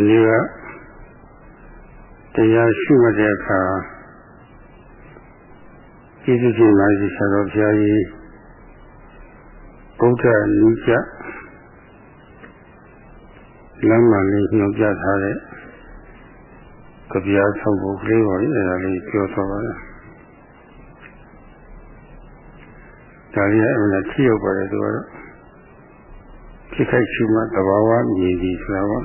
ဒီနေ့ကတရားရှိမှတ်တဲ့အခါကျေးဇူးရှင်ပါရှိဆရာတော်ဘုရားကြီးဗုဒ္ဓနိကျလမ်းမှလေးညွှန်ပြထားတဲ့ကြပြားဆောင်ဖို့ကလေးပါလေအဲဒါလေးပြောသွားပါလားဒါလေးအမှန်ထိရောက်ပါတယ်သူကတော့ဖြစ်ခိုက်ရှိမှသဘာဝမြည်ပြီးဆိုတာပါ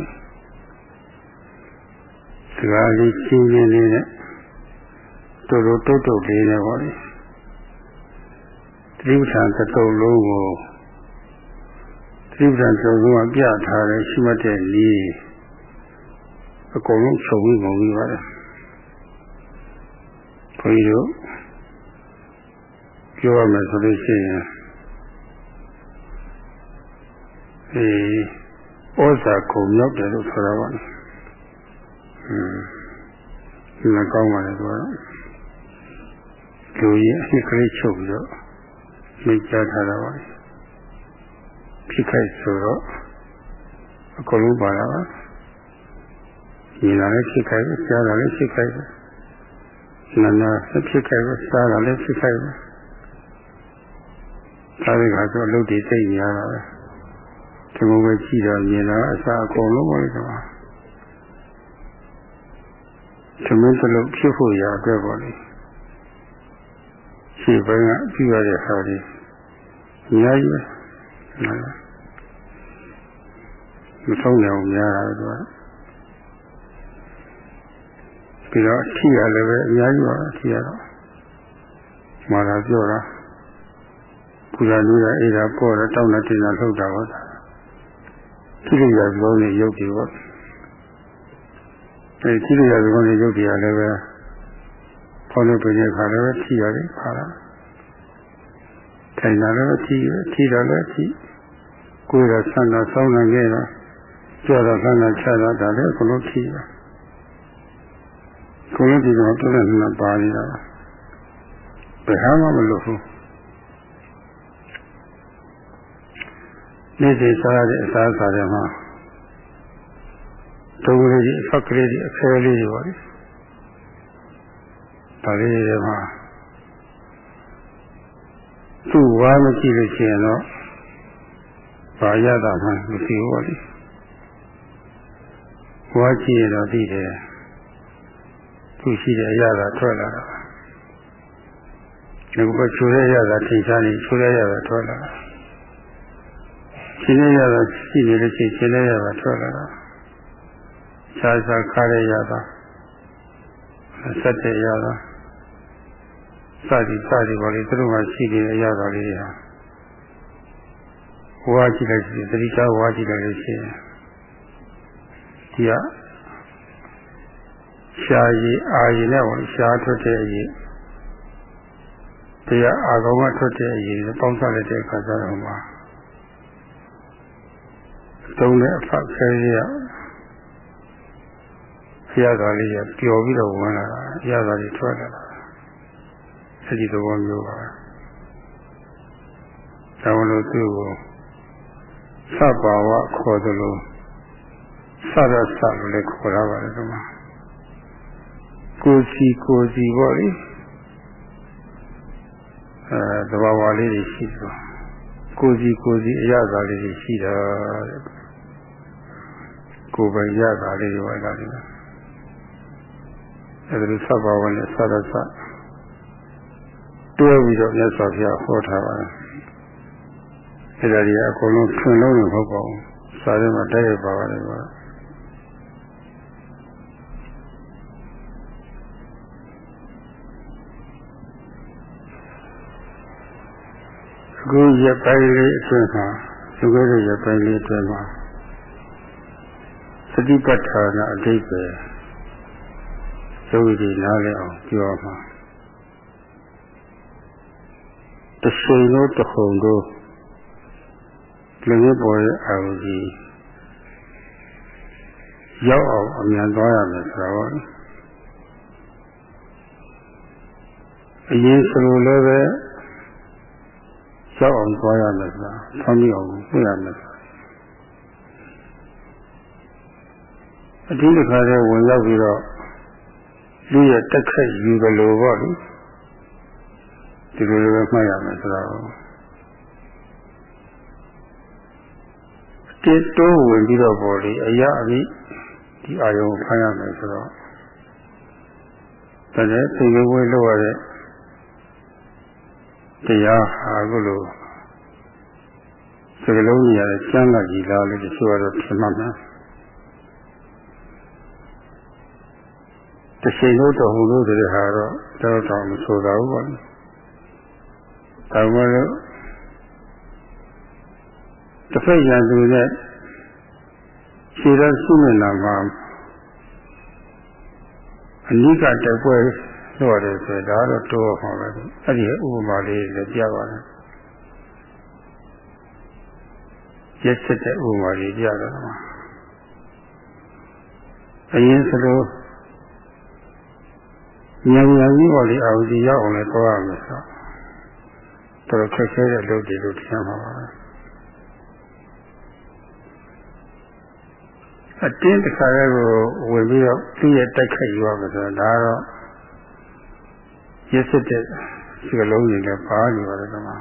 စကားလေးချင်းချင်းလေးနဲ့တို့တို့တုတ်တုတ်လေးနဲ့ပါလေတိပ္ပံသတုံလုံးကိုတိပ္ပံသုံးလုံးကပြထားတဲ့ရှိမှတ်တဲ့နည်းအကုန်လုံးချုပ်ပြီးပုံပြီးပါတယ်ဘုန်းကြီးတို့ပြောရမယ်ဆိုလို့ရှိရင်အဲဩဇာကုန်ရောက်တယ်လို့ဆိုတာပါဟွန်း ဒီမှာကောင်းပါလေသူကတော့လူကြီးအနှစ်ကလေးချုပ်ပြီးတော့မိတ်ကြားထားတာပါဖြစ်ခိုက်ဆိုတော့အကုန်လုံးပါတာပါညီလာလည်းဖြစ်ခိုက်ပဲကြားတာလည်းဖြစ်ခိုက်ပဲနာနာလည်းဖြစ်ခိုက်ပဲစားတာလည်းဖြစ်ခိုက်ပဲစားတဲ့ခါဆိုအလုပ်တွေသိများတာပဲဒီလိုပဲကြည့်တော့မြင်တာအစားအကုန်လုံးပါလေကွာ သမင်းတစ်လုံးဖြစ်ဖို့ရအတွက်ပါလေရှေ့ဘက်ကပြုရတဲ့ဟာတွေအများကြီးပဲမဆုံးနိုင်အောင်များတာပဲသူကပြီးတော့အထီးရလည်းပဲအများကြီးပါအထီးရတော့မာလာပြောတာပူဇာလူရအေးတာပေါ်တော့တောင်းတဲ့တင်တာလှုပ်တာဟုတ်တာခိရိယာပြောနေရုပ်တွေပေါ့ အဲခိရိယာပြောနေရုပ်တွေကလည်းပဲခေါင်းနဲ့ပြင်းခါလည်းပဲထီရတယ်ခါတာထိုင်တာလည်းထီရထီတာလည်းထီကိုယ်ကဆန္ဒဆောင်းနေခဲ့တာကြောတာဆန္ဒချတာဒါလည်းအကုန်လုံးထီတာကိုယ်လည်းဒီတော့ပြည့်နေပါနေတာဘယ်ဟာမှမလုပ်ဘူးနေ့စဉ်စားရတဲ့အစားအစာတွေမှာ ဒုံကလေးကြီးအဖက်ကလေးကြီးအဖဲလေးတွေပါလေဒါလေးတွေမှာသူ့ဝါမရှိလို့ရှိရင်တော့ဘာရတာမှမရှိဘူးပါလေဝါကြည့်ရတော့သိတယ်သူရှိတဲ့အရာသာထွက်လာတာဒီကချိုးရရတာထင်ရှားနေချိုးရရတာထွက်လာတာရှင်းရတာရှိနေလို့ရှိရင်ရှင်းရတာထွက်လာတာ ရှားရှားခါရရတာဆက်တဲ့ရတာစသည်စသည်ပေါ်လေသူတို့မှရှိနေတဲ့အရာတော်လေးတွေဟာဝါကြည့်လိုက်ရှိသတိချဝါကြည့်လိုက်လို့ရှိရင်ဒီကရှားရည်အာရည်နဲ့ဝင်ရှားထွက်တဲ့အရေးတရားအာကောင်ကထွက်တဲ့အရေးပေါင်းစပ်လိုက်တဲ့အခါကျတော့မှာတုံးတဲ့အဖက်ခဲရဆ ရာတော်လေးကပျော်ပြီးတော့ဝင်လာတာရတာတွေထွက်လာတာအဲ့ဒီသဘောမျိုးပါဒါမလို့သူ့ကိုသဗ္ဗဝခေါ်သလိုစရစလို့လည်းခေါ်ရပါတယ်ဒီမှာကိုစီကိုစီပေါ့လေအဲသဘာဝလေးတွေရှိတယ်ကိုစီကိုစီအရသာလေးတွေရှိတာကိုယ်ပိုင်ရတာလေးတွေပါလားဒီမှာ အဲဒါလိုသဗ္ဗဝနဲ့စရစတွဲပြီးတော့မြတ်စွာဘုရားဟောထားပါတယ်အဲဒါကြီးအကုန်လုံးထွင်လုံးမဟုတ်ပါဘူးစာထဲမှာတိုက်ရိုက်ပါပါတယ်ကွာအခုရပိုင်းလေးအတွင်းမှာသူကရပိုင်းလေးအတွင်းမှာသတိပဋ္ဌာန်အဓိပ္ပာယ် သုဝိတိနားလည်အောင်ပြောမှာတရှိန်လို့တခုံတို့လူမျိုးပေါ်ရဲ့အာရုံကြီးရောက်အောင်အမြန်သွားရမယ်ဆိုတော့အရင်ဆိုလိုလည်းပဲရောက်အောင်သွားရမယ်ဆိုတာဖမ်းမိအောင်ပြရမယ်အတင်းတစ်ခါတည်းဝင်ရောက်ပြီးတော့ လူရဲ့တက်ခက်ယူကြလို့ပေါ့လေဒီလိုလိုပဲမှတ်ရမယ်ဆိုတော့တိတိုးဝင်ပြီးတော့ပေါ်လေအရာအပြီးဒီအာယုံဖမ်းရမယ်ဆိုတော့ဒါနဲ့သိဝေးလို့ရတဲ့တရားဟာကုလို့စကလုံးကြီးရတဲ့ကျမ်းဂတ်ကြီးလားလို့တချို့ကတော့ထင်မှတ်မ တစ်ချိန်လို့တော့ဟိုလိုတဲ့ဟာတော့တော်တော်မဆိုတာဘူးပေါ့ဒါမှလည်းတစ်ဖက်ရန်သူနဲ့ခြေတော်ရှိနေတာမှာအနိကတပွဲလို့ရတယ်ဆိုဒါတော့တိုးဟောပဲအဲ့ဒီဥပမာလေးလည်းပြပါတယ်ရက်စစ်တဲ့ဥပမာလေးပြတော့မှာအရင်စလို့ ဉာဏ်ဉာဏ်ကြီးပေါ်လေအာဝတီရောက်အောင်လည်းသွားရမယ်ဆိုတော့ခက်ခဲတဲ့လုပ်တွေလို့ထင်ပါပါအတင်းတစ်ခါလေးကိုဝင်ပြီးတော့သူ့ရဲ့တိုက်ခိုက်ယူရမယ်ဆိုတော့ဒါတော့ရစ်စစ်တဲ့စကလုံးတွေလည်းပါနေပါတယ်ကွာ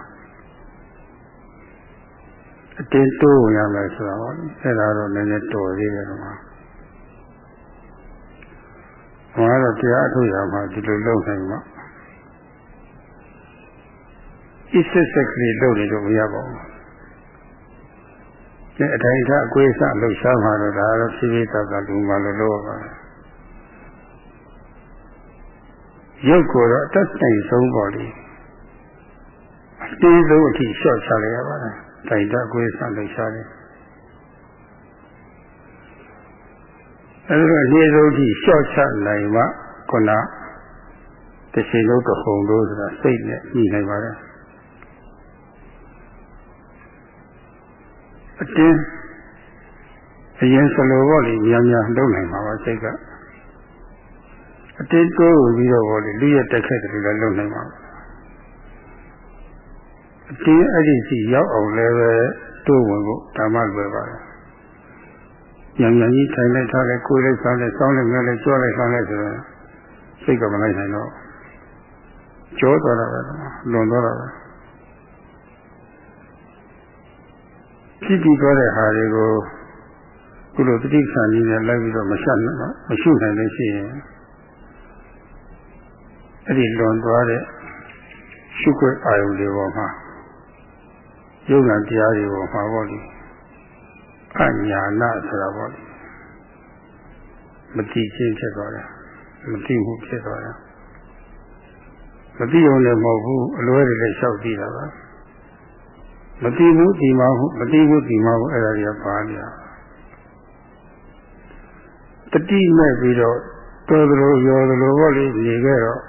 အတင်းတိုးဝင်ရမယ်ဆိုတော့အဲ့ဒါတော့နည်းနည်းတော်သေးတယ်ကွာ ဟောတော့တရားအထုတ်ရမှာဒီလိုလုပ်နိုင်မှာအစ်စစ်စက်ကလေးလုပ်နေလို့မရပါဘူး။ဒီအတိုင်းကအကွေးစလှုပ်ရှားမှာတော့ဒါတော့ဖြည်းဖြည်းသာသာလူမှလို့လုပ်ပါမယ်။ရုပ်ကိုတော့အသက်ဆိုင်ဆုံးပေါ်လေ။အသေးဆုံးအထိလျှော့ချလိုက်ရပါတယ်။တိုင်တအကွေးစလှုပ်ရှားတယ်။ အဲဒီတော့အနည်းဆုံးထိလျှော့ချနိုင်မှခုနတစ်ချိန်လုံးတစ်ခုံလို့ဆိုတာစိတ်နဲ့ညှိနိုင်ပါတယ်အတင်းအရင်စလိုပေါ့လေများများလုပ်နိုင်မှာပါစိတ်ကအတင်းတိုးပြီးတော့ပေါ့လေလူရဲ့တက်ခက်တယ်လည်းလုပ်နိုင်မှာအတင်းအဲ့ဒီစီရောက်အောင်လည်းပဲတိုးဝင်ဖို့ဓမ္မလွယ်ပါတယ် ညံညံကြီးထိုင်လိုက်ထားလိုက်ကိုယ်လိုက်စားလိုက်စောင်းလိုက်ငဲလိုက်ကြောလိုက်ဆောင်လိုက်ဆိုတော့စိတ်ကမလိုက်နိုင်တော့ကြောသွားတာပဲလွန်သွားတာပဲဖြစ်ပြီးသွားတဲ့ဟာတွေကိုကုလိုတတိဆန်ကြီးနဲ့လိုက်ပြီးတော့မရှက်နဲ့မရှုနိုင်လို့ရှိရင်အဲ့ဒီလွန်သွားတဲ့ရှုခွင့်အာယုတွေပေါ်မှာယုံနာတရားတွေပေါ်မှာပေါ့လေ အညာနာဆိုတာပေါ့လေမတိချင်းဖြစ်သွားတယ်မတိမှုဖြစ်သွားတယ်မတိုံလည်းမဟုတ်ဘူးအလွဲတွေလည်းလျှောက်ကြည့်တာပါမတိမှုဒီမှာဟုမတိမှုဒီမှာဟုအဲ့ဒါတွေကပါနေတာတတိမဲ့ပြီးတော့တော်တော်ရောသလိုပေါ့လေနေခဲ့တော့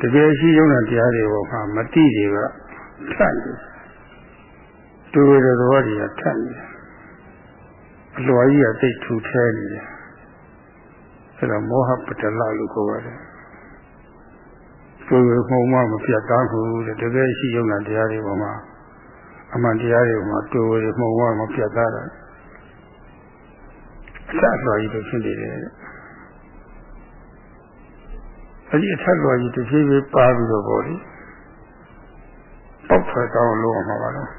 တကယ်ရှိရုံနဲ့တရားတွေပေါ်မှာမတိတွေကထပ်နေ တူရတဲ့သဘောတွေကထပ်နေတယ်အလွာကြီးကသိထူထဲနေတယ်အဲဒါမောဟပတ္တလလို့ခေါ်ပါတယ်ကိုယ်ကိုမှုံမမပြတ်သားဘူးတဲ့တကယ်ရှိရုံနဲ့တရားတွေပေါ်မှာအမှန်တရားတွေပေါ်မှာတူရမှုံမမပြတ်သားတာအထက်လွာကြီးတို့ဖြစ်နေတယ်အဲဒီအထက်လွာကြီးတစ်ဖြည်းဖြည်းပါပြီးတော့ပေါ့လေပေါက်ထွက်ကောင်းလို့မှာပါတော့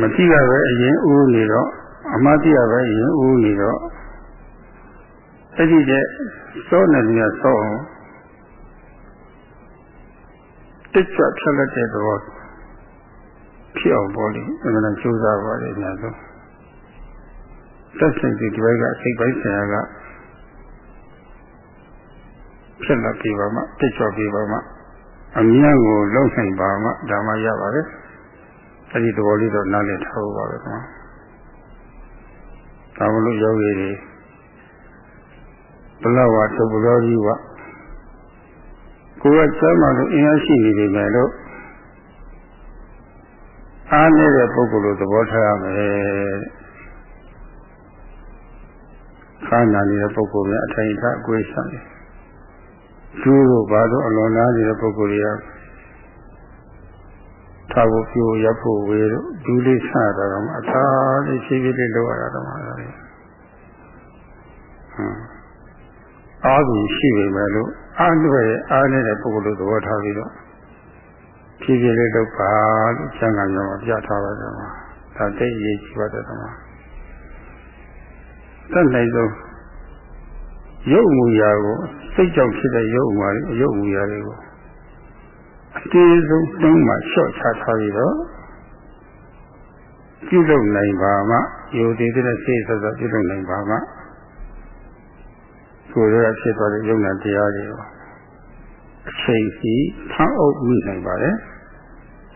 မတိကပဲအရင်ဦးနေတော့အမတိကပဲအရင်ဦးနေတော့အဲ့ဒီတဲ့စောနေနေစောအောင်တိတ်ချဖြတ်လက်တဲ့သဘောဖြစ်အောင်ပေါ်လိအမှန်တန်ကြိုးစားပါလေညာဆုံးသက်ဆိုင်ဒီဒီဘက်ကစိတ်ပိုင်းဆရာကဖြစ်လာပြီပါမှတိတ်ချပြီပါမှအမြတ်ကိုလုံဆိုင်ပါမှဒါမှရပါတယ် အဲ့ဒီသဘောလေးတော့နားလည်ထားဖို့ပါပဲကွာဒါမလို့ယောဂီတွေဘလဝတုပ္ပရောကြီးကကိုယ်ကစမ်းမှလို့အင်အားရှိနေပြီမယ်လို့အားနေတဲ့ပုဂ္ဂိုလ်လိုသဘောထားရမယ်ခန္ဓာနေတဲ့ပုဂ္ဂိုလ်များအထိုင်အထအကွေးဆိုင်ကျိုးတို့ဘာလို့အလွန်လားနေတဲ့ပုဂ္ဂိုလ်တွေက ထားဖို့ပြိုရဖို့ဝေတို့ဒူးလေးဆတာတော့အသာလေးရှိပြီးလေးလောက်ရတာတော့မှလည်းဟမ်အားကိုရှိပေမဲ့လို့အားလွယ်အားနေတဲ့ပုဂ္ဂိုလ်သဘောထားပြီးတော့ဖြည်းဖြည်းလေးလုပ်ပါလို့ကျမ်းဂန်တော်မှာပြထားပါတယ်မှာဒါတိတ်ရေးကြည့်ပါတယ်တော့မှာတတ်နိုင်ဆုံးရုပ်မူရာကိုစိတ်ကြောင့်ဖြစ်တဲ့ရုပ်မူရာတွေရုပ်မူရာတွေကို အသေးဆုံးတုံးမှလျှော့ချထားပြီးတော့ပြုလုပ်နိုင်ပါမှယုံတည်တဲ့စိတ်ဆက်ဆက်ပြုလုပ်နိုင်ပါမှကိုယ်ရဲ့ဖြစ်သွားတဲ့ယုံနာတရားတွေကိုအချိန်စီထမ်းအုပ်မိနိုင်ပါတယ်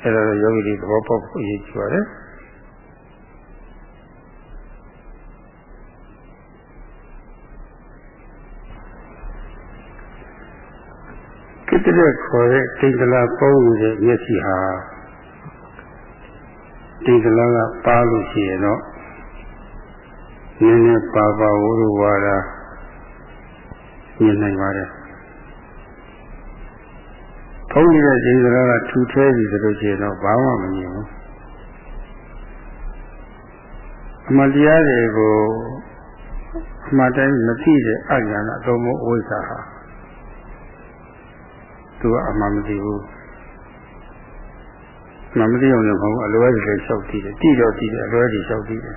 အဲဒါတော့ယောဂီတွေသဘောပေါက်ဖို့အရေးကြီးပါတယ်ကိ တ္တရခေါ်တဲ့တိတ်ကလာပုံနေတဲ့မျက်စိဟာတိတ်ကလာကပါလို့ရှိရင်တော့နည်းနည်းပါပါဝိဝါဒမြင်နိုင်ပါတယ်ဖုံးနေတဲ့တိတ်ကလာကထူထဲပြီဆိုလို့ရှိရင်တော့ဘာမှမမြင်ဘူးအမှန်တရားတွေကိုအမှန်တိုင်းမသိတဲ့အညာနာအလုံးမဝိဇ္ဇာဟာ သူကအမှန်မသိဘူးမမသိအောင်လည်းမဟုတ်အလွဲတွေလျှောက်တည်တယ်တိတော့တည်တယ်အလွဲတွေလျှောက်တည်တယ်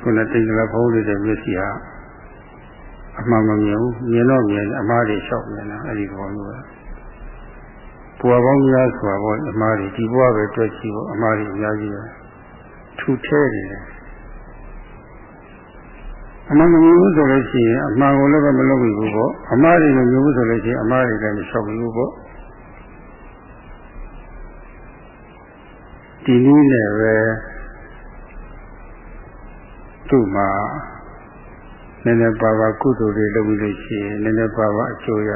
ခုနတင်္ဂလာဖုံးလေးတဲ့မျက်စိဟာအမှန်မမြင်ဘူးမြင်တော့မြင်အမှားတွေလျှောက်မြင်တာအဲ့ဒီဘောမျိုးပဲဘဝပေါင်းများစွာဘောအမှားတွေဒီဘဝပဲတွေ့ကြည့်ဖို့အမှားတွေအများကြီးပဲထူထဲနေတယ် အမှန်မမြင်ဘူးဆိုလို့ရှိရင်အမှန်ကိုလည်းမလုပ်ဘူးပေါ့အမှားတွေမမြင်ဘူးဆိုလို့ရှိရင်အမှားတွေလည်းမလျှောက်ဘူးပေါ့ဒီနည်းနဲ့ပဲသူ့မှာနည်းနည်းပါးပါးကုသိုလ်တွေလုပ်ပြီးလို့ရှိရင်နည်းနည်းပါးပါးအကျိုးရ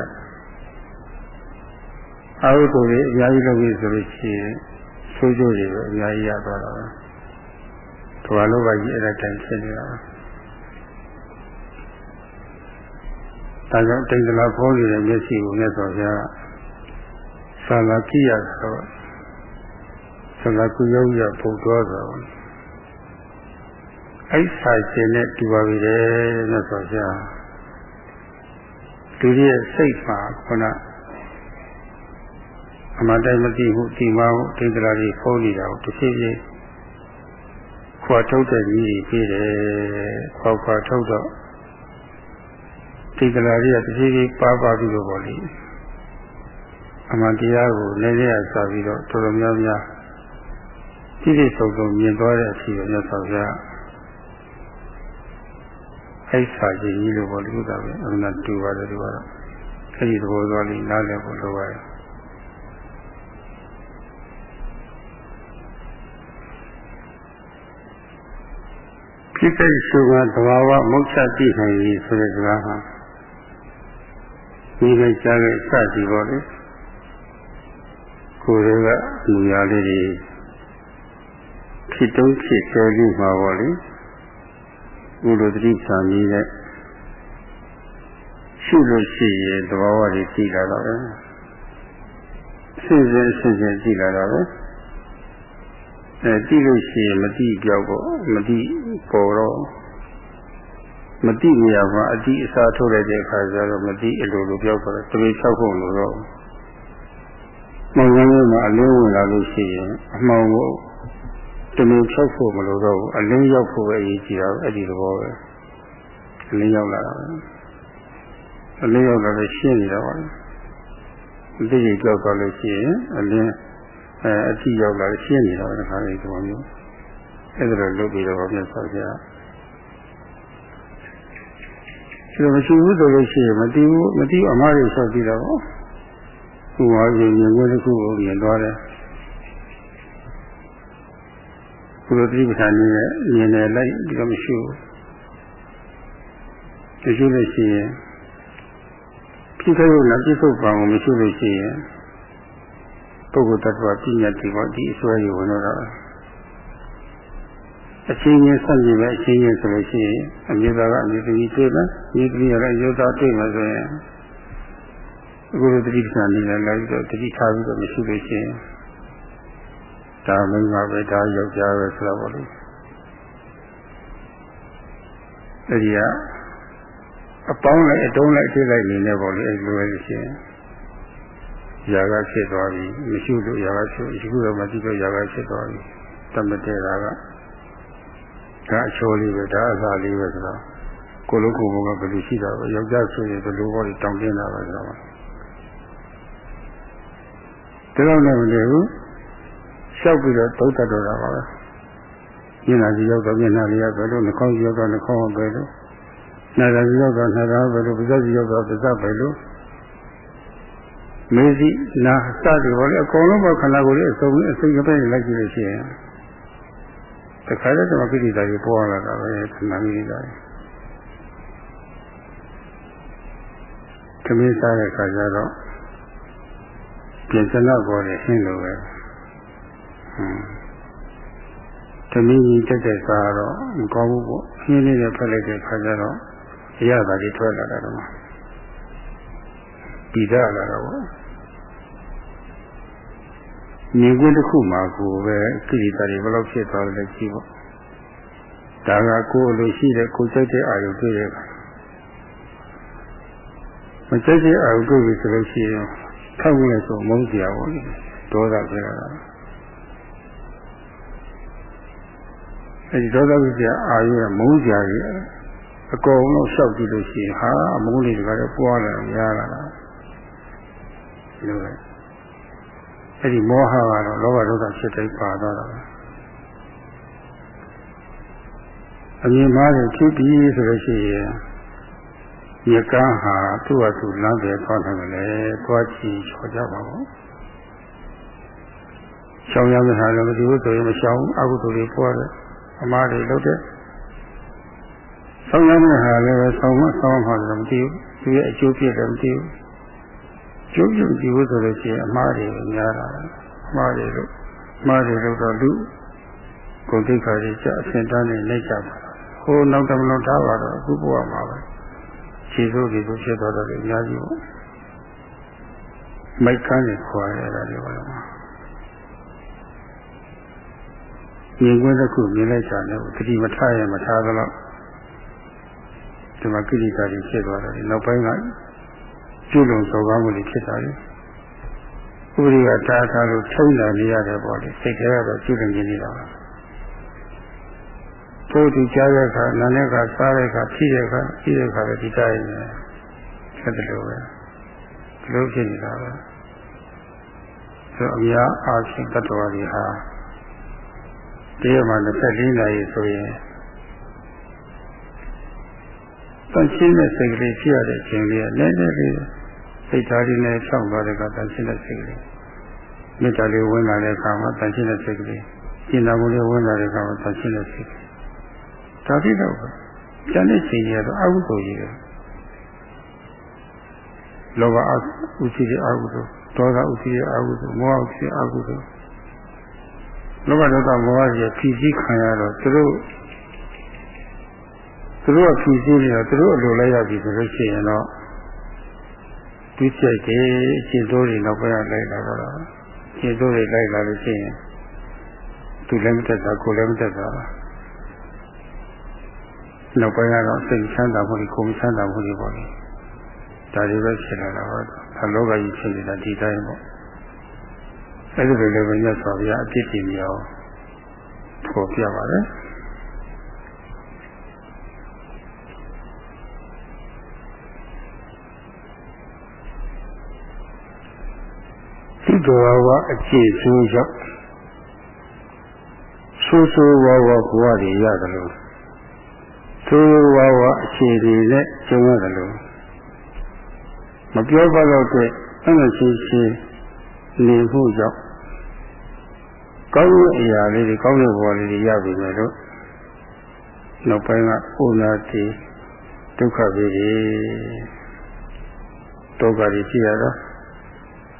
အဟုသိုလ်တွေအများကြီးလုပ်ပြီးဆိုလို့ရှိရင်ဆိုးကျိုးတွေပဲအများကြီးရသွားတာပဲ။ဘာလို့ကကြီးအဲ့ဒါတိုင်ဖြစ်နေတာလဲ။ ဒါကြောင့်တိတ်တလာဖောနေတဲ့မျက်စိကိုမြတ်စွာဘုရားဆာလာကြည့်ရတော့ဆာလာကုယောရပုံတော်ဆိုအဲ့စာရှင်နဲ့တူပါပြီလေမြတ်စွာဘုရားသူရဲ့စိတ်မှာခုနအမှန်တိုင်းမသိဘူးဒီမှာတိတ်တလာကြီးဖုံးနေတာကိုတစ်ချိန်ချင်းခွာထုတ်တဲ့ကြီးပြီးတယ်ခွာခွာထုတ်တော့ ဒီကလာလေးကတဖြည်းဖြည်းပါပါပြီးတော့ပေါ့လေအမှန်တရားကိုလည်းလည်းအစားပြီးတော့တော်တော်များများကြည့်ရဆုံးဆုံးမြင်သွားတဲ့အဖြစ်ကိုမြတ်စွာဘုရားအိဆာကြီးကြီးလို့ပေါ့လေဥစ္စာပဲအမှန်တူပါတယ်ဒီကတော့အဲ့ဒီသဘောသွားလေးနားလည်ဖို့လိုပါတယ်ဖြစ်တဲ့ရှုကသဘာဝမုတ်ချတိနိုင်ပြီဆိုတဲ့စကားဟာ ဒီလိုကြားခဲ့စသည်ပေါ့လေကိုယ်တွေကမူရလေးတွေဖြစ်တုံးဖြစ်ကျော်ယူမှာပေါ့လေဘုလိုတတိဆာမီးနဲ့ရှုလို့ရှိရင်သဘာဝတွေကြည့်လာတော့ပဲစဉ်စဉ်စဉ်စဉ်ကြည့်လာတော့ပဲအဲကြည့်လို့ရှိရင်မတိပြောက်ပေါ့မတိပေါ်တော့ မတိနေရာမှာအတိအစားထုတ်လိုက်တဲ့အခါကျတော့မတိအလိုလိုပြောက်သွားတယ်တပည့်၆ခုလို့တော့မောင်ကြီးမှာအလင်းဝင်လာလို့ရှိရင်အမှောင်ကိုတမင်ဖြောက်ဖို့မလိုတော့ဘူးအလင်းရောက်ဖို့ပဲအရေးကြီးတာအဲ့ဒီသဘောပဲအလင်းရောက်လာတာပဲအလင်းရောက်လာလို့ရှင်းနေတာပါအတိတ်ကြောက်သွားလို့ရှိရင်အလင်းအဲအတိရောက်လာရှင်းနေတာပဲခါလေးဒီလိုမျိုးအဲ့ဒါလိုလုပ်ပြီးတော့မြတ်စွာဘုရား ဒီလိုမရှိဘူးဆိုလို့ရှိရင်မတည်ဘူးမတည်အမားတွေဆောက်ပြီးတော့ဟိုဟာရင်မြင်ခွင့်တစ်ခုကိုမြင်သွားတယ်ဘုရားတိပ္ပဌာန်ကြီးနဲ့မြင်တယ်လိုက်ဒီလိုမရှိဘူးတချို့လို့ရှိရင်ဖြစ်ခဲ့လို့လားပြစ္ဆုတ်ပံကိုမရှိလို့ရှိရင်ပုဂ္ဂိုလ်တ attva ပြညာတိပေါ့ဒီအစွဲကြီးဝင်တော့ အချင်းချင်းဆက်ကြည့်ပဲအချင်းချင်းဆိုလို့ရှိရင်အမျိုးသားကအမျိုးသမီးတွေ့မယ်။ဒီသမီးကလည်းယောသားတွေ့မယ်ဆိုရင်အခုလိုတတိပ္ပံနေလည်းလိုက်တော့တတိထားပြီးတော့မရှိလို့ရှိရင် ဒါမင်းကပဲဒါယောက်ျားပဲဆိုတော့ဗောလေအဲ့ဒီကအပေါင်းလိုက်အတုံးလိုက်ထိလိုက်နေနေဗောလေအဲ့လိုပဲရှင်ຢာကဖြစ်သွားပြီမရှိလို့ຢာကဖြစ်ရှိခုတော့မရှိတော့ຢာကဖြစ်သွားပြီတမတဲတာက ဒါအချိုးလေးပဲဒါအစားလေးပဲဆိုတော့ကိုလုံးကိုဘကဘယ်လိုရှိတာပဲယောက်ျားဆိုရင်ဘယ်လိုဘောလေးတောင်းတင်းတာပဲဆိုတော့ဒါတော့လည်းမတည်ဘူးလျှောက်ပြီးတော့သုံးတတ်တော့တာပါပဲမျက်နှာကြီးရောက်တော့မျက်နှာလေးကဘယ်လိုနှာခေါင်းကြီးရောက်တော့နှာခေါင်းကဘယ်လိုနာသာကြီးရောက်တော့နာသာဘယ်လိုပါးစပ်ကြီးရောက်တော့ပါးစပ်ဘယ်လိုမေစီနာစတယ်ဘောလေအကုန်လုံးပေါ့ခန္ဓာကိုယ်လေးအစုံအစိတ်ကပဲလိုက်ကြည့်လို့ရှိရင် တခါတည်းတော့ပိဋိတာကြီးပေါ်လာတာပဲခန္ဓာကြီးတာသမီးစားတဲ့ခါကျတော့ပြင်စနာပေါ်တယ်ရှင်းလို့ပဲဟွန်းသမီးကြီးတက်တဲ့စားတော့မကောင်းဘူးပေါ့ရှင်းလေးနဲ့ဖက်လိုက်တဲ့ခါကျတော့အရသာကြီးထွက်လာတာတော့ပြီးသားလာတော့ပေါ့ မြင်ကွင်းတစ်ခုမှာကိုပဲကိရိတာတွေဘယ်လောက်ဖြစ်သွားလဲကြည့်ပေါ့ဒါကကိုယ်လိုရှိတဲ့ကိုယ်စိတ်တဲ့အာရုံတွေ့ရဲ့မစိတ်တဲ့အာရုံတွေ့ပြီဆိုလို့ရှိရင်ထောက်လို့ဆိုမုန်းကြပါဘူးဒေါသဖြစ်လာတာအဲဒီဒေါသဖြစ်ကြအာရုံကမုန်းကြရအကုန်လုံးလျှောက်ကြည့်လို့ရှိရင်ဟာအမုန်းလေးတွေကလည်းပွားလာများလာတာလို့ပဲ အဲ့ဒီမောဟကတော့လောဘဒေါသဖြစ်တိုင်းပါတော့တာပဲအမြင်မှားတယ်ဖြစ်ပြီးဆိုလို့ရှိရင်ညကန်းဟာသူ့ဟာသူလမ်းပဲသွားတယ်လေသွားချီချော်ကြပါဘောရှောင်းရမယ့်ဟာလည်းမကြည့်ဘူးဆိုရင်မရှောင်းအကုသိုလ်တွေပွားတယ်အမှားတွေလုပ်တယ်ဆောင်းရမယ့်ဟာလည်းပဲဆောင်းမဆောင်းမှလည်းမကြည့်ဘူးသူရဲ့အကျိုးပြည့်တယ်မကြည့်ဘူး ကျုပ်ကျုပ်ကြည့်ဖို့ဆိုလို့ရှိရင်အမှားတွေများတာအမှားတွေလို့အမှားတွေလို့တော့လူကိုယ်သိက္ခာတွေကြအဆင့်တန်းနေလိုက်ကြပါဟိုနောက်တမလုံးထားပါတော့အခုဘဝမှာပဲခြေစိုးတွေကိုဖြစ်သွားတော့အများကြီးပေါ့မိုက်ကန်းနေခွာရတာတွေပါလားမြင်ကွင်းတစ်ခုမြင်လိုက်တာလည်းတတိမထရမထားသလောက်ဒီမှာကိရိတာတွေဖြစ်သွားတယ်နောက်ပိုင်းက ကျွလုံစော်ကားမှုတွေဖြစ်တာလေဥပရိကတားထားလို့ထုံးတယ်နေရတယ်ပေါ့လေစိတ်ထဲကတော့ကျွလုံနေနေတာပါသို့ဒီကြားတဲ့အခါနာနဲ့ကစားတဲ့အခါဖြည့်တဲ့အခါဖြည့်တဲ့အခါပဲဒီတိုင်းနေဆက်တယ်လို့ပဲဒီလိုဖြစ်နေတာပဲဆိုအများအားဖြင့်တ attva တွေဟာဒီမှာ24နာရီဆိုရင် တန်ရှင်းတဲ့စိတ်ကလေးဖြစ်ရတဲ့အချိန်လေးကနည်းနည်းလေးစိတ်ဓာတ်လေးနဲ့ဖြောင်းသွားတဲ့ကတန်ရှင်းတဲ့စိတ်ကလေးမေတ္တာလေးဝင်လာတဲ့အခါမှာတန်ရှင်းတဲ့စိတ်ကလေးကျင်နာမှုလေးဝင်လာတဲ့အခါမှာတန်ရှင်းတဲ့စိတ်ဒါပြီးတော့ကျန်တဲ့ချိန်ကြီးကတော့အကုသိုလ်ကြီးပဲလောဘအဥရှိတဲ့အကုသိုလ်ဒေါသဥရှိတဲ့အကုသိုလ်မောဟဥရှိတဲ့အကုသိုလ်လောဘဒေါသမောဟကြီးဖြည့်စည်းခံရတော့သူတို့ သူတို့ကဖြည့်စည်းနေတော့သူတို့အလိုလိုက်ရပြီဆိုလို့ရှိရင်တော့ဒီစိတ်တွေအရှင်တို့တွေနောက်ပိုင်းလိုက်လာတော့အရှင်တို့တွေလိုက်လာလို့ရှိရင်သူလည်းမတက်တာကိုလည်းမတက်တာနောက်ပိုင်းကတော့စိတ်ချမ်းသာမှုတွေကိုယ်ချမ်းသာမှုတွေပေါ့လေဒါတွေပဲဖြစ်လာတာပါဒါလောကကြီးဖြစ်နေတာဒီတိုင်းပေါ့အဲ့ဒီလိုလည်းပဲညတ်စွာဘုရားအပြစ်တင်မြောက်ဖို့ပြပါတယ် တော်ဝါအခြေဆိုးရောက်ဆိုးဆိုးဝါဝါဘဝတွေရတယ်လို့ဆိုးဝါဝါအခြေတွေနဲ့ကျုံရတယ်လို့မပြောပါတော့တဲ့အမှန်ရှိရှိနေမှုကြောင့်ကောင်းတဲ့အရာလေးတွေကောင်းတဲ့ဘဝလေးတွေရပြီမယ်လို့နောက်ပိုင်းကဥနာတိဒုက္ခတွေဒုက္ခတွေရှိရတော့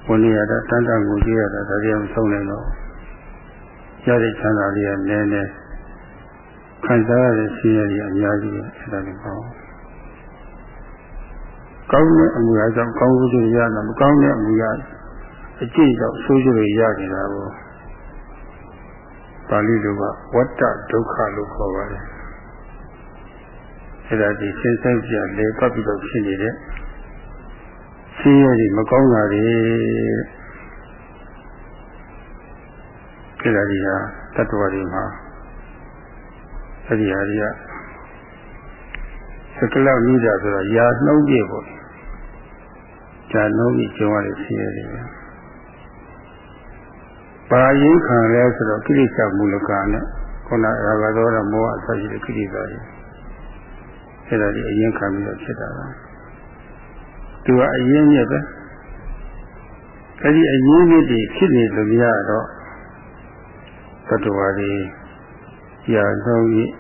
ဝင်ရတာတန်တန်ကိုကြည့်ရတာဒါတွေမဆုံးနိုင်တော့ရတဲ့ချမ်းသာလေးကနည်းနည်းခံစားရတဲ့ရှိရည်အများကြီးပဲအဲ့ဒါလည်းပေါ့ကောင်းတဲ့အမှုအကြောင်းကောင်းမှုတွေရတာမကောင်းတဲ့အမှုရအကျင့်ကြောင့်ဆိုးကျိုးတွေရနေတာကိုပါဠိလိုကဝတ္တဒုက္ခလို့ခေါ်ပါတယ်အဲ့ဒါဒီစဉ်းစားကြလေပတ်ပြီးတော့ဖြစ်နေတဲ့ ဆင်းရဲတွေမကောင်းတာတွေအဲ့ဒါဒီဟာတတ္တဝါတွေမှာအဲ့ဒီဟာတွေကစကလမိတာဆိုတော့ယာနှုံးပြပေါ့ဂျာနှုံးပြီးကျုံရတဲ့ဆင်းရဲတွေပါရင်ခံလဲဆိုတော့ကိလေသာမူလကနဲ့ခုနရာဂသောရမောဟအစရှိတဲ့ကိလေသာတွေအဲ့ဒါဒီအရင်ခံပြီးတော့ဖြစ်တာပါ သူကအရင်မြစ်ပဲအဲ့ဒီအရင်မြစ်တွေဖြစ်နေလို့မရတော့တတ္တဝါတွေရာနှုံးပြီး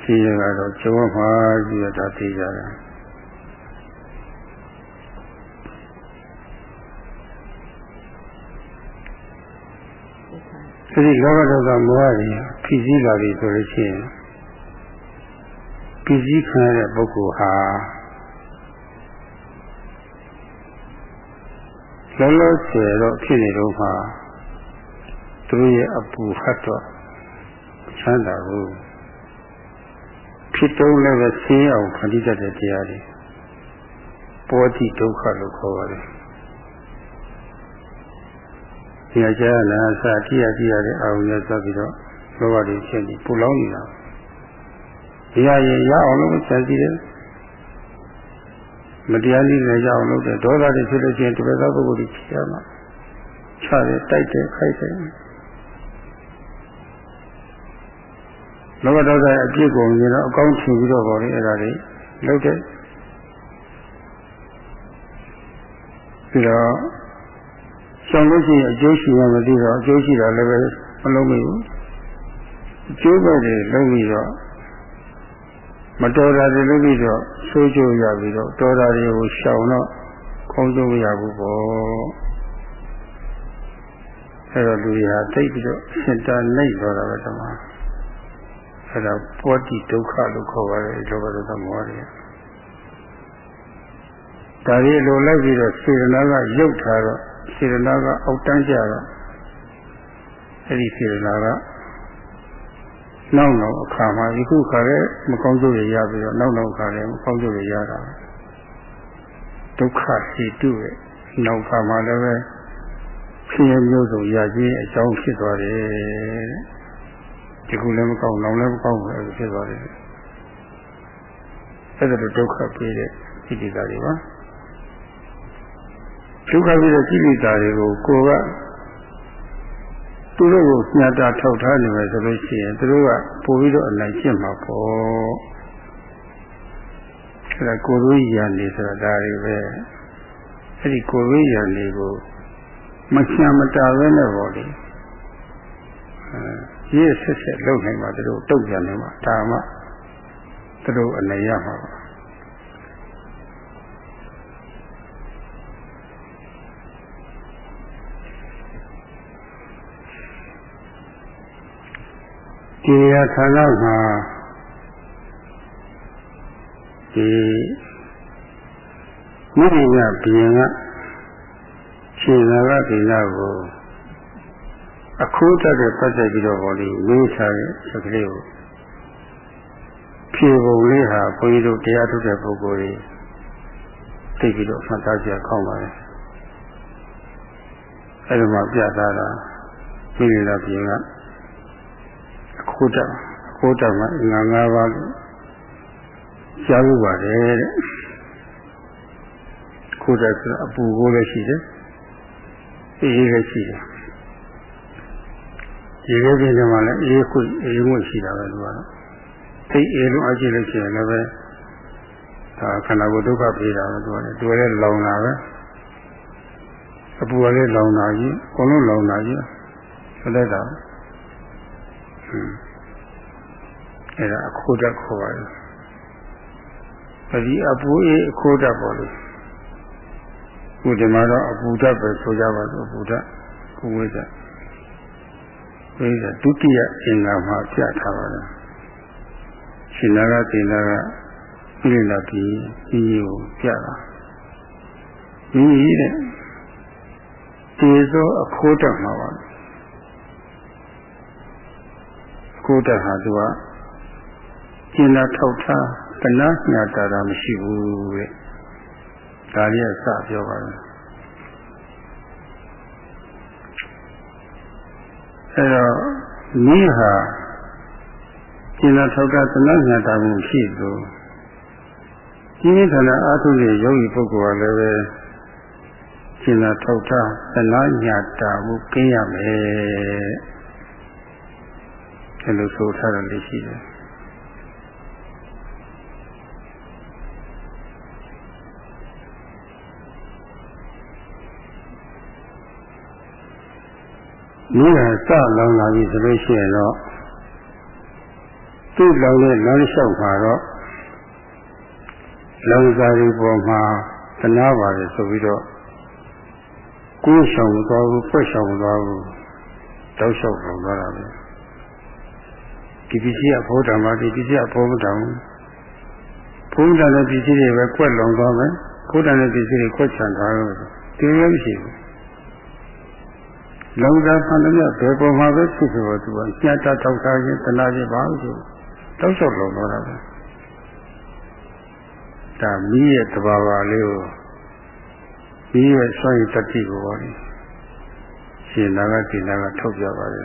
ရှိရကတော့ကျုံမှာပြီးတော့ဒါသိကြတာဒီလောဘဒေါသမောဟတွေဖြစ်စည်းလာပြီဆိုလို့ရှိရင်ဖြစ်စည်းခံရတဲ့ပုဂ္ဂိုလ်ဟာ လောလောဆယ်တော့ဖြစ်နေတော့မှသူတို့ရဲ့အပူဟတ်တော့ချမ်းသာဘူးဖြစ်တုံးလည်းပဲဆင်းအောင်ဖန်တီးတတ်တဲ့တရားတွေပောတိဒုက္ခလို့ခေါ်ပါတယ်ဒီအကျနာစာတိယတိရတဲ့အာရုံနဲ့ဆက်ပြီးတော့လောဘတွေဖြစ်ပြီးပူလောင်နေတာဒီဟာရင်ရအောင်လို့ဆက်ကြည့်တယ် မတရားနည်းနဲ့ရအောင်လုပ်တယ်ဒေါသတွေဖြစ်လို့ရှိရင်တပည့်သားပုဂ္ဂိုလ်တွေဖြစ်ရမှာချတယ်တိုက်တယ်ခိုက်တယ်လောဘဒေါသအပြစ်ကိုမြင်တော့အကောင်းထင်ပြီးတော့ပေါ်လေအဲ့ဒါတွေလုပ်တယ်ပြီးတော့ဆောင်လို့ရှိရင်အကျိုးရှိမှမသိတော့အကျိုးရှိတာလည်းပဲမလုံးမိဘူးအကျိုးပဲတွေလုံးပြီးတော့ မတော်တာတွေလုံးပြီးတော့ဆိုးကျိုးရပြီးတော့တော်တာတွေကိုရှောင်တော့ခေါင်းကျိုးမရဘူးပေါ့အဲ့တော့လူတွေဟာတိတ်ပြီးတော့စင်တာနိုင်သွားတာပဲတမအဲ့ဒါပောတိဒုက္ခလို့ခေါ်ပါတယ်ဒီလိုပဲသမောတယ်ဒါကြီးလိုလိုက်ပြီးတော့စေရနာကရုပ်ထားတော့စေရနာကအောက်တန်းကြတော့အဲ့ဒီစေရနာက နောက်နောက်အခါမှာဒီခုခါလည်းမကောင်းကျိုးရရပြီးတော့နောက်နောက်အခါလည်းမကောင်းကျိုးရရတာဒုက္ခဟိတုရဲ့နောက်ခါမှာလည်းပဲဖြစ်ရမျိုးစုံရခြင်းအကြောင်းဖြစ်သွားတယ်ဒီခုလည်းမကောင်းနောက်လည်းမကောင်းဘူးအဲ့လိုဖြစ်သွားတယ်အဲ့ဒါတော့ဒုက္ခပေးတဲ့ဣတိတာတွေပါဒုက္ခပြီးတဲ့ကိလေသာတွေကိုကိုယ်က သူတို့ကိုညတာထောက်ထားနေမယ်ဆိုလို့ရှိရင်သူတို့ကပို့ပြီးတော့အနိုင်ကျင့်မှာပေါ့အဲဒါကိုယ်တို့ရံနေဆိုတာဒါတွေပဲအဲ့ဒီကိုယ်တို့ရံနေကိုမချမ်းမတာပဲနဲ့ပေါ့လေအဲရေးဆက်ဆက်လုပ်နိုင်မှာသူတို့တုတ်ပြန်နေမှာဒါမှသူတို့အနိုင်ရမှာပါ ဒီရဌာနမှာဒီမိမိကဘီရင်ကခြေနာကဒီနာကိုအခုတတ်တဲ့ပတ်သက်ပြီးတော့ဟောဒီမင်းစားရဲ့စကလေးကိုဖြေပုံလေးဟာဘုန်းကြီးတို့တရားထုတ်တဲ့ပုဂ္ဂိုလ်တွေသိပြီးတော့မှတ်သားကြကောင်းပါလေအဲဒီမှာပြသတာမိမိကဘီရင်က ခိုးတခိုးတမှာငါးငါးပါးကြားလို့ပါတယ်တဲ့ခိုးတဆိုအပူကိုလည်းရှိတယ်အေးလည်းရှိတယ်ဒီလိုပြင်ကြမှာလည်းအေးခွအေးငွေ့ရှိတာပဲလို့ကတော့သိအေးလုံးအကြည့်လို့ရှိရင်လည်းပဲဒါခန္ဓာကိုယ်ဒုက္ခပေးတာပဲသူကလည်းသူလည်းလောင်တာပဲအပူကလည်းလောင်တာကြီးအကုန်လုံးလောင်တာကြီးဆိုတဲ့တာ အဲ့ဒါအခိုးတက်ခေါ်ပါတယ်အဲဒီအပူအေးအခိုးတက်ပေါ်လို့ခုဒီမှာတော့အပူတက်ပဲဆိုကြပါစို့အပူတက်ကုဝိဇ္ဇဝိဇ္ဇဒုတိယအင်္ဂါမှာပြထားပါတယ်ရှင်နာကသင်္နာကပြိလာပြီးဒီကိုပြတာဒီတဲ့ဒီဆိုအခိုးတက်မှာပါ ကိုယ်တဟာသူကကျင်လာထောက်ထားတနာညာတာတာမရှိဘူးတဲ့ဒါလေးကစပြောပါမယ်အဲတော့မိဟာကျင်လာထောက်ထားတနာညာတာမှုရှိသူဒီနေ့ဌာနအာထုရဲ့ယောဂီပုဂ္ဂိုလ်ကလည်းပဲကျင်လာထောက်ထားတနာညာတာမှုကင်းရမယ် အဲလိုဆိုထားတယ်ရှိတယ်မိကစလောင်လာပြီဆိုလို့ရှိရင်တော့သူ့လောင်တဲ့လမ်းလျှောက်မှာတော့လောင်စာတွေပေါ်မှာသနာပါတယ်ဆိုပြီးတော့ကိုယ်ဆောင်သွားဘူးဖွက်ဆောင်သွားဘူးတောက်လျှောက်ဆောင်သွားတာပဲ ဒီပစ္စည်းကဘုဒ္ဓမှာဒီပစ္စည်းကဘုဒ္ဓမှာဘုဒ္ဓနဲ့ပစ္စည်းတွေပဲကွက်လုံသွားမယ်ဘုဒ္ဓနဲ့ပစ္စည်းတွေကွက်ချန်သွားလို့ဒီလိုမရှိဘူးလောကဆန္ဒမြဘယ်ပေါ်မှာပဲဖြစ်ဖြစ်သူကညှတာထောက်ထားခြင်းတနာခြင်းပါလို့တောက်လျှောက်လုံသွားတာပဲဒါမိရဲ့တဘာဝလေးကိုမိရဲ့စွန့်ရည်တတိကိုပါလေရှင်နာကဒီနာကထုတ်ပြပါလေ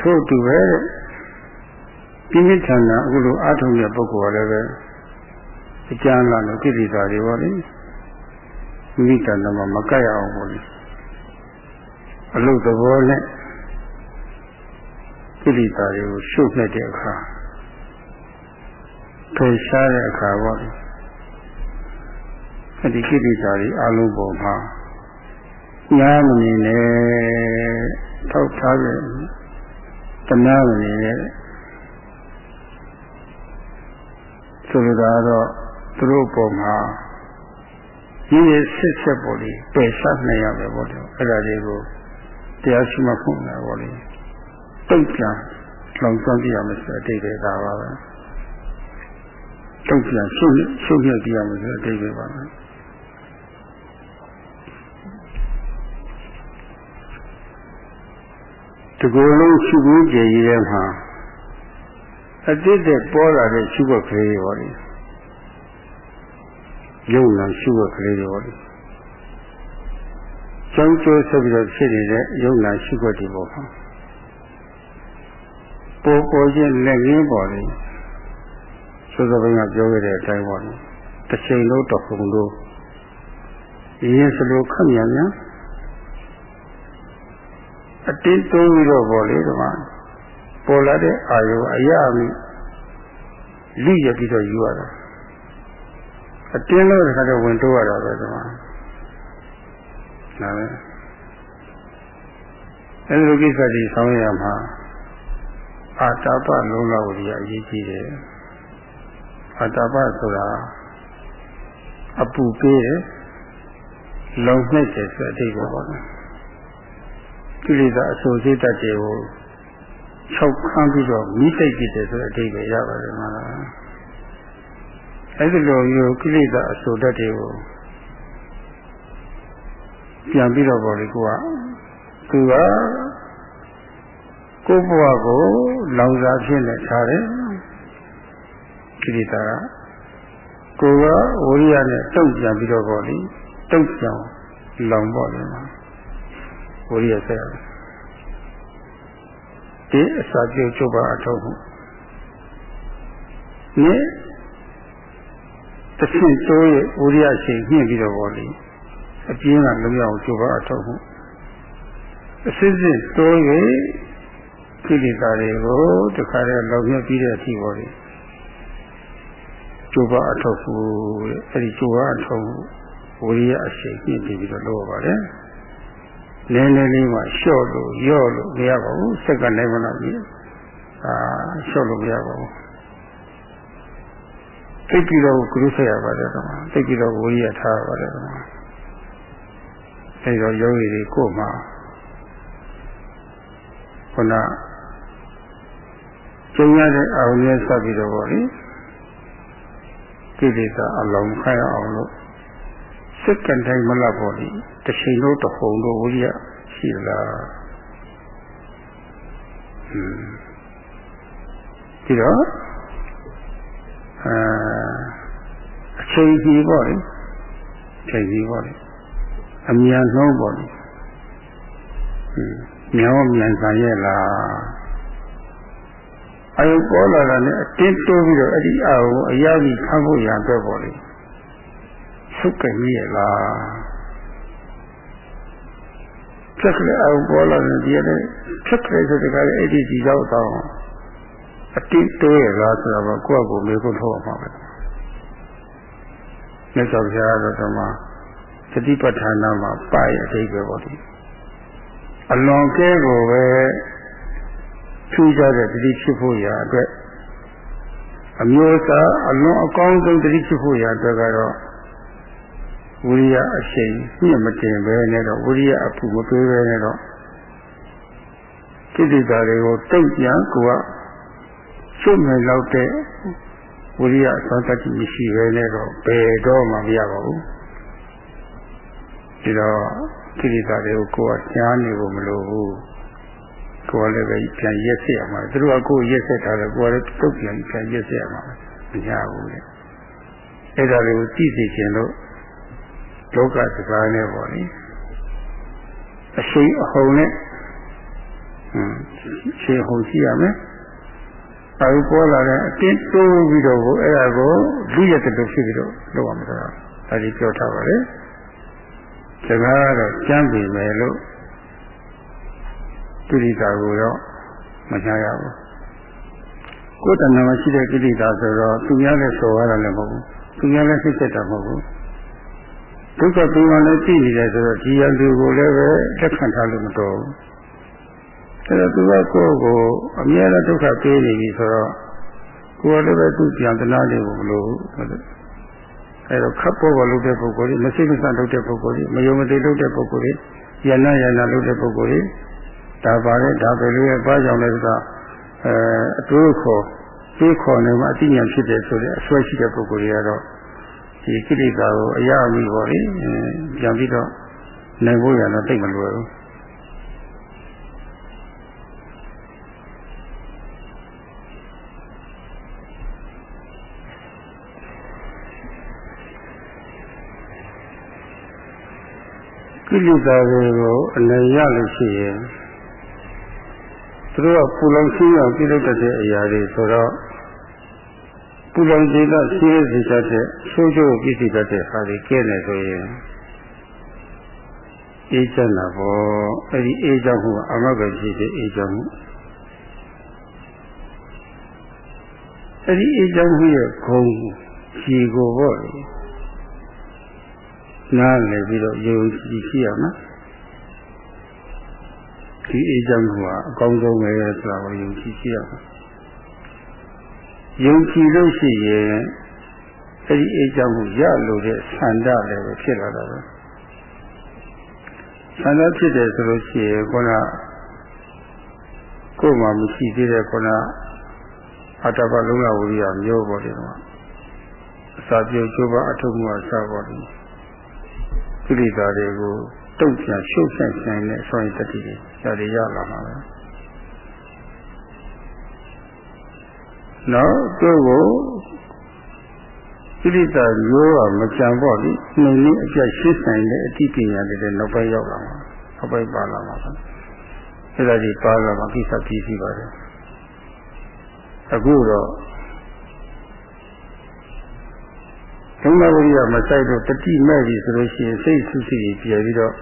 ထို့တူပဲပြင်းထန်တာအခုလိုအာထုံတဲ့ပုဂ္ဂိုလ်ကလည်းပဲအကျမ်းလာလို့ကိရိတာတွေပါလေမိတန်တော့မကတ်ရအောင်ပါလေအလုသဘောနဲ့ကိရိတာတွေကိုရှုပ်နေတဲ့အခါဖယ်ရှားတဲ့အခါပေါ့အဲဒီကိရိတာတွေအလုံးပေါ်မှာညာမနေနဲ့ထောက်ထားတဲ့ တနာမနေနဲ့ဆိုလိုတာတော့သူတို့ပေါ်မှာဒီရဲ့ဆက်ဆက်ပေါ်လေပယ်ရှားနိုင်ရမယ်ပေါ့လေအဲ့ဒါတွေကိုတရားရှိမှဖွင့်တာပေါ့လေတုတ်ပြန်လောင်ကျွမ်းပြရမယ်ဆိုတဲ့အတိတ်ပဲဒါပါပဲတုတ်ပြန်ရှုပ်ရှုပ်ပြပြရမယ်ဆိုတဲ့အတိတ်ပဲပါပဲ ဒီကိုယ်လုံးရှုဖို့ကြည်ရည်ထဲမှာအတိတ်တဲ့ပေါ်လာတဲ့ရှုဖို့ကလေးတွေပေါ့လေယုံနာရှုဖို့ကလေးတွေပေါ့လေကျောင်းကျိုးဆက်ပြီးတော့ဖြစ်နေတဲ့ယုံနာရှိခွက်ဒီပေါ်မှာပေါ်ပေါ်ချင်းလက်ရင်းပေါ်လေသုသဘိန်ကပြောခဲ့တဲ့အတိုင်းပေါ်လေတစ်ချိန်လုံးတော့ခုံလို့ရင်းစလို့ခက်မြန်မြန် အတင်းသုံးပြီးတော့ပေါ်လေဒီမှာပေါ်လာတဲ့အာယုအရာမိလိရပြီးတော့ယူရတာအတင်းလို့တခါတော့ဝင်တိုးရတာပဲဒီမှာဒါပဲအဲဒီလိုကိစ္စကြီးဆောင်ရမှာအာတာပလုံးလောက်ကြီးအရေးကြီးတယ်အာတာပဆိုတာအပူပေးတယ်လုံနှိပ်တယ်ဆိုတဲ့အဓိပ္ပာယ်ပေါ့နော် ကိလေသာအဆိုစိတ်တတ်တွေကိုချုပ်ခန်းပြီးတော့မိတိတ်ကြည့်တယ်ဆိုတဲ့အဓိပ္ပာယ်ရပါတယ်မလားအဲဒီလိုမျိုးကိလေသာအဆိုတတ်တွေကိုပြန်ပြီးတော့ပေါ့လေကိုကသူကကိုဘဝကိုလောင်စာဖြစ်နေထားတယ်ကိရိတာကကိုကဝိရိယနဲ့တုတ်ပြန်ပြီးတော့ပေါ့လေတုတ်ပြန်လောင်ပေါ့လေ ဝိရိယဆက်ရတယ်ဒီအစာပြုတ်ချုပ်ပါအထောက်မှုနိတဆင့်တိုးရဲ့ဝိရိယရှိညှင့်ပြီးတော့ပေါ့လေအပြင်းကလုံးရအောင်ကြိုးပမ်းအထောက်မှုအစစ်စစ်တိုး၍ကိလေသာတွေကိုတခါတည်းလောင်မြပြီးတဲ့အထိပေါ်တယ်ကြိုးပမ်းအထောက်မှုအဲဒီကြိုးပမ်းအထောက်မှုဝိရိယအရှိန်ပြည့်ပြီးတော့လုပ်ပါတယ် နည်းနည်းလေးမှလျှော့လို့ရော့လို့မရပါဘူးစက်ကနိုင်မလားပြီအာလျှော့လို့မရပါဘူးသိပြီးတော့ကုရုဆက်ရပါတယ်ကွာသိပြီးတော့ဝိရိယထားရပါတယ်ကွာအဲဒီတော့ယောဂီတွေကိုယ်မှာခုနကျုံရတဲ့အာရုံနဲ့ဆက်ပြီးတော့ဗောလေကိလေသာအလုံးခိုင်းအောင်လို့ စိတ်ကံတိုင်းမလားဗောလေတစ်ချိန်လုံးတစ်ဟုန်လုံးဝိရိယရှိလားဒီတော့အဲအချိန်ကြီးပေါ့လေအချိန်ကြီးပေါ့လေအမြန်နှုံးပေါ့လေမြောင်းမြန်ဆန်ရဲ့လားအယုပေါ်လာတာနဲ့အတင်းတိုးပြီးတော့အဲ့ဒီအာကိုအရာကြီးခံဖို့ရအတွက်ပေါ့လေ ဆုတ်ကြရဲ့လားဖြက်ကလေးအယုပေါ်လာတဲ့ဒီရဲ့ဖြက်ကလေးဆိုတဲ့ကလေးအဲ့ဒီဒီတော့တော့အတင်းတိုးရဲ့လားဆိုတော့ကိုယ့်အကိုမေးခွန်းထုတ်အောင်ပါပဲမြတ်စွာဘုရားတော်တော်မှာသတိပဋ္ဌာန်မှာပါရဲ့အဓိပ္ပာယ်ပေါ့ဒီအလွန်ကဲကိုပဲထူးခြားတဲ့တတိဖြစ်ဖို့ရာအတွက်အမျိုးအစားအလွန်အကောင်းဆုံးတတိဖြစ်ဖို့ရာအတွက်ကတော့ ဝိရိယအရှိန်ညှမတင်ပဲနဲ့တော့ဝိရိယအဖူမပေးပဲနဲ့တော့စိတ္တတွေကိုတုတ်ပြန်ကိုကချုပ်မြင်လောက်တဲ့ဝိရိယအစွမ်းတတိမရှိပဲနဲ့တော့ဘယ်တော့မှမရပါဘူးဒီတော့ကိလေသာတွေကိုကိုယ်ကကြားနေဖို့မလိုဘူးကိုယ်လည်းပဲပြန်ရက်ဆက်ရမှာသူတို့ကကိုယ်ရက်ဆက်ထားတယ်ကိုယ်လည်းတုတ်ပြန်ပြန်ရက်ဆက်ရမှာမရဘူးလေအဲ့ဒါတွေကိုကြည့်စီခြင်းလို့ လောကစကားနဲ့ပေါ့လေအရှိန်အဟုန်နဲ့ဟွန်းရှင်းဟုန်ရှိရမယ်အဲဒီပေါ်လာတဲ့အတင်းတိုးပြီးတော့အဲ့ဒါကိုလူရက်တဲ့ဖြစ်ပြီးတော့လုပ်ရမှာဆိုတာအဲဒီပြောထားပါလေစကားကတော့ကြမ်းပြီမယ်လို့ကိရိတာကိုတော့မချရဘူးကိုယ်တဏ္ဍာမရှိတဲ့ကိရိတာဆိုတော့သူများလည်းဆိုရတာလည်းမဟုတ်ဘူးသူများလည်းသိချက်တာမဟုတ်ဘူး ဒုက္ခသူကလည်းသိနေတယ်ဆိုတော့ဒီရန်သူကိုလည်းပဲလက်ခံထားလို့မတော်ဘူးအဲတော့သူကကိုယ့်ကိုအမြဲတမ်းဒုက္ခပေးနေပြီဆိုတော့ကိုယ်လည်းပဲသူပြန်တနာနေဘူးမလို့အဲတော့ခပ်ပေါ်ပေါ်လုပ်တဲ့ပုဂ္ဂိုလ်ကြီးမရှိမဆန်လုပ်တဲ့ပုဂ္ဂိုလ်ကြီးမယုံမသိလုပ်တဲ့ပုဂ္ဂိုလ်ကြီးယန္နာယန္နာလုပ်တဲ့ပုဂ္ဂိုလ်ကြီးဒါပါလေဒါပဲလို့ရဲ့ဘာကြောင့်လဲဆိုတော့အဲအတူခေါ်သိခေါ်နေမှအတိညာဖြစ်တယ်ဆိုတဲ့အဆွဲရှိတဲ့ပုဂ္ဂိုလ်တွေကတော့ ဒီကိလေသာကိုအရာအမိပေါ့လေပြန်ပြီးတော့နိုင်ဖို့ရတော့တိတ်မလွယ်ဘူးကိလေသာတွေကိုအနိုင်ရလို့ရှိရင်သူတို့ကပူလောင်ရှင်းအောင်ပြုလုပ်တဲ့အရာတွေဆိုတော့ ပူလောင်စေတဲ့ရှင်းစေတတ်တဲ့ဆိုးကျိုးပြည့်စုံတတ်တဲ့ဟာတွေကဲနေဆိုရင်အေးချမ်းတာပေါ့အဲ့ဒီအေးချမ်းမှုအမဂ္ဂရှိတဲ့အေးချမ်းမှုအဲ့ဒီအေးချမ်းမှုရဲ့ဂုံကြီးကိုပေါ့နားလည်ပြီးတော့ယုံကြည်ရှိရမှာဒီအေးချမ်းမှုကအကောင်းဆုံးပဲဆိုတာကိုယုံကြည်ရှိရမှာ ယုံကြည်လို့ရှိရင်အဲဒီအေးချမ်းမှုရလို့တဲ့ဆန္ဒလည်းပဲဖြစ်လာတာပဲဆန္ဒဖြစ်တယ်ဆိုလို့ရှိရင်ခုနကိုယ်မှမရှိသေးတဲ့ခုနအတ္တပလုံးလဝိရိယမျိုးပေါ်တယ်ကွာအစာပြုတ်ကျိုးပါအထုပ်မှုအစာပေါ်တယ်ကိလေသာတွေကိုတုံ့ပြန်ရှုပ်ဆက်ဆိုင်တဲ့ဆွမ်းရည်တတိတွေဒါတွေရလာမှာပဲ နောက်သူ့ကိုကိလေသာမျိုးကမကြံပေါ့လေနှုတ်နည်းအပြတ်ရှင်းဆိုင်တဲ့အတိပညာတွေလည်းနောက်ပိုင်းရောက်လာမှာနောက်ပိုင်းပါလာမှာပဲအဲ့ဒါကြီးပါလာမှာကိစ္စပြီးပြီပါတယ်အခုတော့သုံးပါးဝိရိယမဆိုင်တော့တတိမဲ့ပြီဆိုလို့ရှိရင်စိတ်ဆုစိတ်ပြည့်ပြီးတော့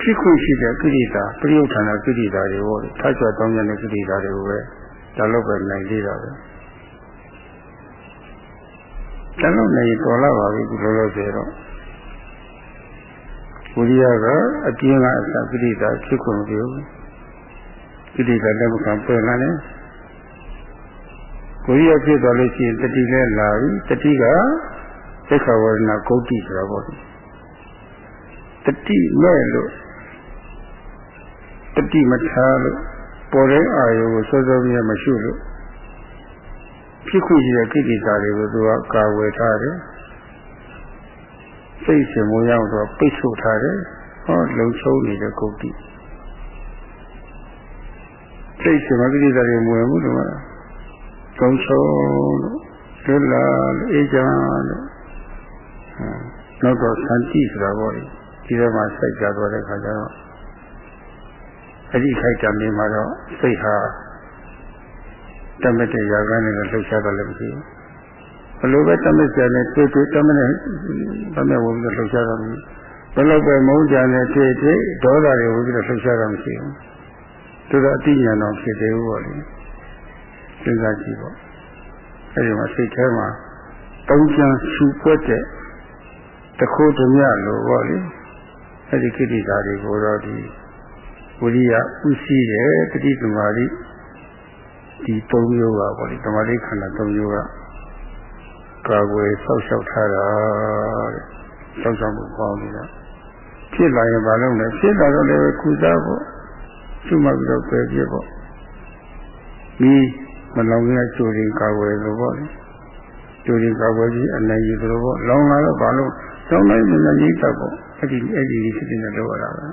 ဖြစ်ခွင့်ရှိတဲ့ကိရိတာပြိယုဌာဏကိရိတာတွေဟောထားကြတောင်းကြတဲ့ကိရိတာတွေကိုပဲ ဒါလို့ပဲနိုင်သေးတာပဲဒါလို့နိုင်တော်လာပါပြီဒီလိုလို့ဆိုတော့ဝိရိယကအပြင်းကအစကိရိတာဖြစ်ခွင့်မပြုကိရိတာလက်မခံပယ်လာတယ်ကိုရီးယားဖြစ်သွားလို့ရှိရင်တတိလည်းလာပြီတတိကသိက္ခာဝရဏဂုတ်တိဆိုတာပေါ့တတိမဲ့လို့တတိမထားလို့ ပေါ်တဲ့အာယုကိုစောစောမြဲမရှိလို့ဖြစ်ခွင့်ရတဲ့ကိဋ္တာတွေကိုသူကကာဝယ်ထားတယ်စိတ်ရှင်မရောက်တော့ပိတ်ဆို့ထားတယ်ဟောလုံချုံနေတဲ့ဂုတ်တိစိတ်ရှင်မကိစ္စတွေမဝင်ဘူးတော့ကုံဆုံးလို့လွတ်လာလို့အေးချမ်းလို့နောက်တော့သတိဆိုတာပေါ့လေဒီထဲမှာစိတ်ကြသွားတဲ့ခါကျတော့ အဲ့ဒီခိုက်တံနေမှာတော့စိတ်ဟာတမတဲ့ရာဂန်းနဲ့လှုပ်ရှားတော့လည်းမရှိဘူးဘလို့ပဲတမက်ကြတယ်တွေ့တွေ့တမနဲ့တမက်ဝင်ပြီးလှုပ်ရှားတော့မရှိဘလို့ပဲမုန်းကြတယ်တွေ့တွေ့ဒေါသတွေဝင်ပြီးလှုပ်ရှားတော့မရှိဘူးသူတော့အတိညာတော့ဖြစ်သေးဘူးပေါ့လေစဉ်းစားကြည့်ပေါ့အဲဒီမှာစိတ်ထဲမှာတုံးချမ်းရှူပွက်တဲ့တခိုးတမြလို့ပေါ့လေအဲဒီကိဋ္တာတွေကိုတော့ဒီ ဝိရိယဥရှိတယ်တတိသမารိဒီသုံးမျိုးကပေါ့လေသမာဓိခန္ဓာသုံးမျိုးကကာကွယ်ဆောက်ရှောက်ထားတာတဲ့ဆောက်ရှောက်မှုပေါင်းနေတာဖြစ်လာရင်ဘာလုပ်လဲဖြစ်လာတော့လည်းကုသဖို့သူ့မှာပြီးတော့ပယ်ပြပေါ့ဒီမလောင်ရကျိုးရင်ကာကွယ်လို့ပေါ့လေကျိုးရင်ကာကွယ်ပြီးအနိုင်ယူလို့ပေါ့လောင်လာတော့ဘာလို့တောင်းလိုက်မှရိတ်တော့ပေါ့အဲ့ဒီအဲ့ဒီဖြစ်နေတော့ရတာပဲ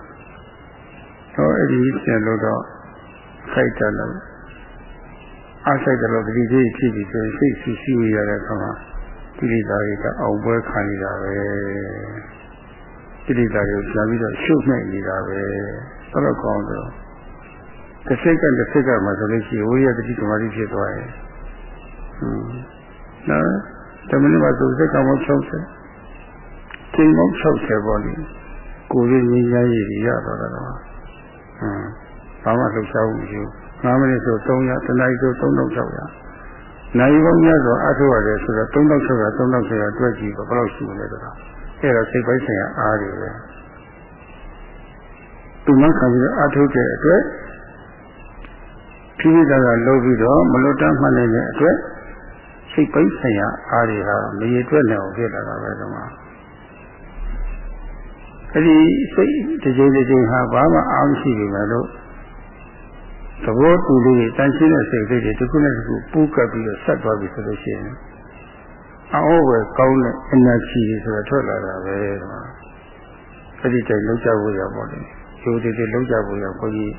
ဟောအဲ့ဒီပြန်လို့တော့ခိုက်တယ်လို့အားဆိုင်တယ်လို့ဒီကြီးဖြစ်ပြီးဆိုရင်စိတ်ဆူဆူရတဲ့အခါမှာကိလေသာတွေကအောင်ပွဲခံနေတာပဲကိလေသာတွေကိုပြန်ပြီးတော့ရှုပ်နိုင်နေတာပဲအဲ့လိုကောင်းတော့တစ်စိတ်ကတစ်စိတ်ကမှဆိုလို့ရှိရင်ဝိရတတိကမာတိဖြစ်သွားရင်ဟွန်းနော်တမန်တော်ဆိုစိတ်ကမော60ချိန်မော60ပေါ့လေကိုယ်ရင်းရင်းရည်ရတော့တာတော့ဟွန်း ဘာမှလှုပ်ရှားမှုမရှိဘူး9မိနစ်ဆို300တနာရီဆို3600နိုင်ပေါင်းများစွာအထောက်ရတယ်ဆိုတော့3600 3600တွက်ကြည့်တော့ဘယ်လောက်ရှိမလဲတော့အဲ့တော့စိတ်ပိုင်းဆိုင်ရာအားတွေပဲသူမှခံပြီးအထုတ်တဲ့အတွက်ခိမိတာကလှုပ်ပြီးတော့မလွတ်တမ်းမှတ်နေတဲ့အတွက်စိတ်ပိုင်းဆိုင်ရာအားတွေဟာမရေတွက်နိုင်အောင်ဖြစ်လာတာပဲတော့ အဲ့ဒီစိတ်တစ်ချိန်တစ်ချိန်ဟာဘာမှအားမရှိဘူးလေလို့သဘောတူလေးတန်ရှင်းတဲ့စိတ်လေးတွေတစ်ခုနဲ့တစ်ခုပူးကပ်ပြီးတော့ဆက်သွားပြီဆိုလို့ရှိရင်အောဝယ်ကောင်းတဲ့ energy တွေဆိုတော့ထွက်လာတာပဲတော့အဲ့ဒီတိုင်လောက်ကြဖို့ရပါတယ်ကျိုးတည်တည်လောက်ကြဖို့ရဘုန်းကြီး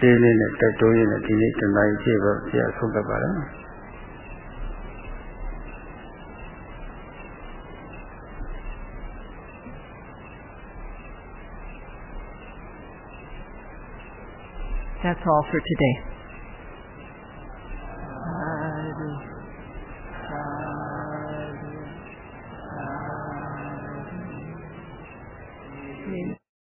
လေးလေးနဲ့တက်တိုးရင်းနဲ့ဒီနေ့တနားကြီးပဲပြဆုံးတတ်ပါလား That's all for today.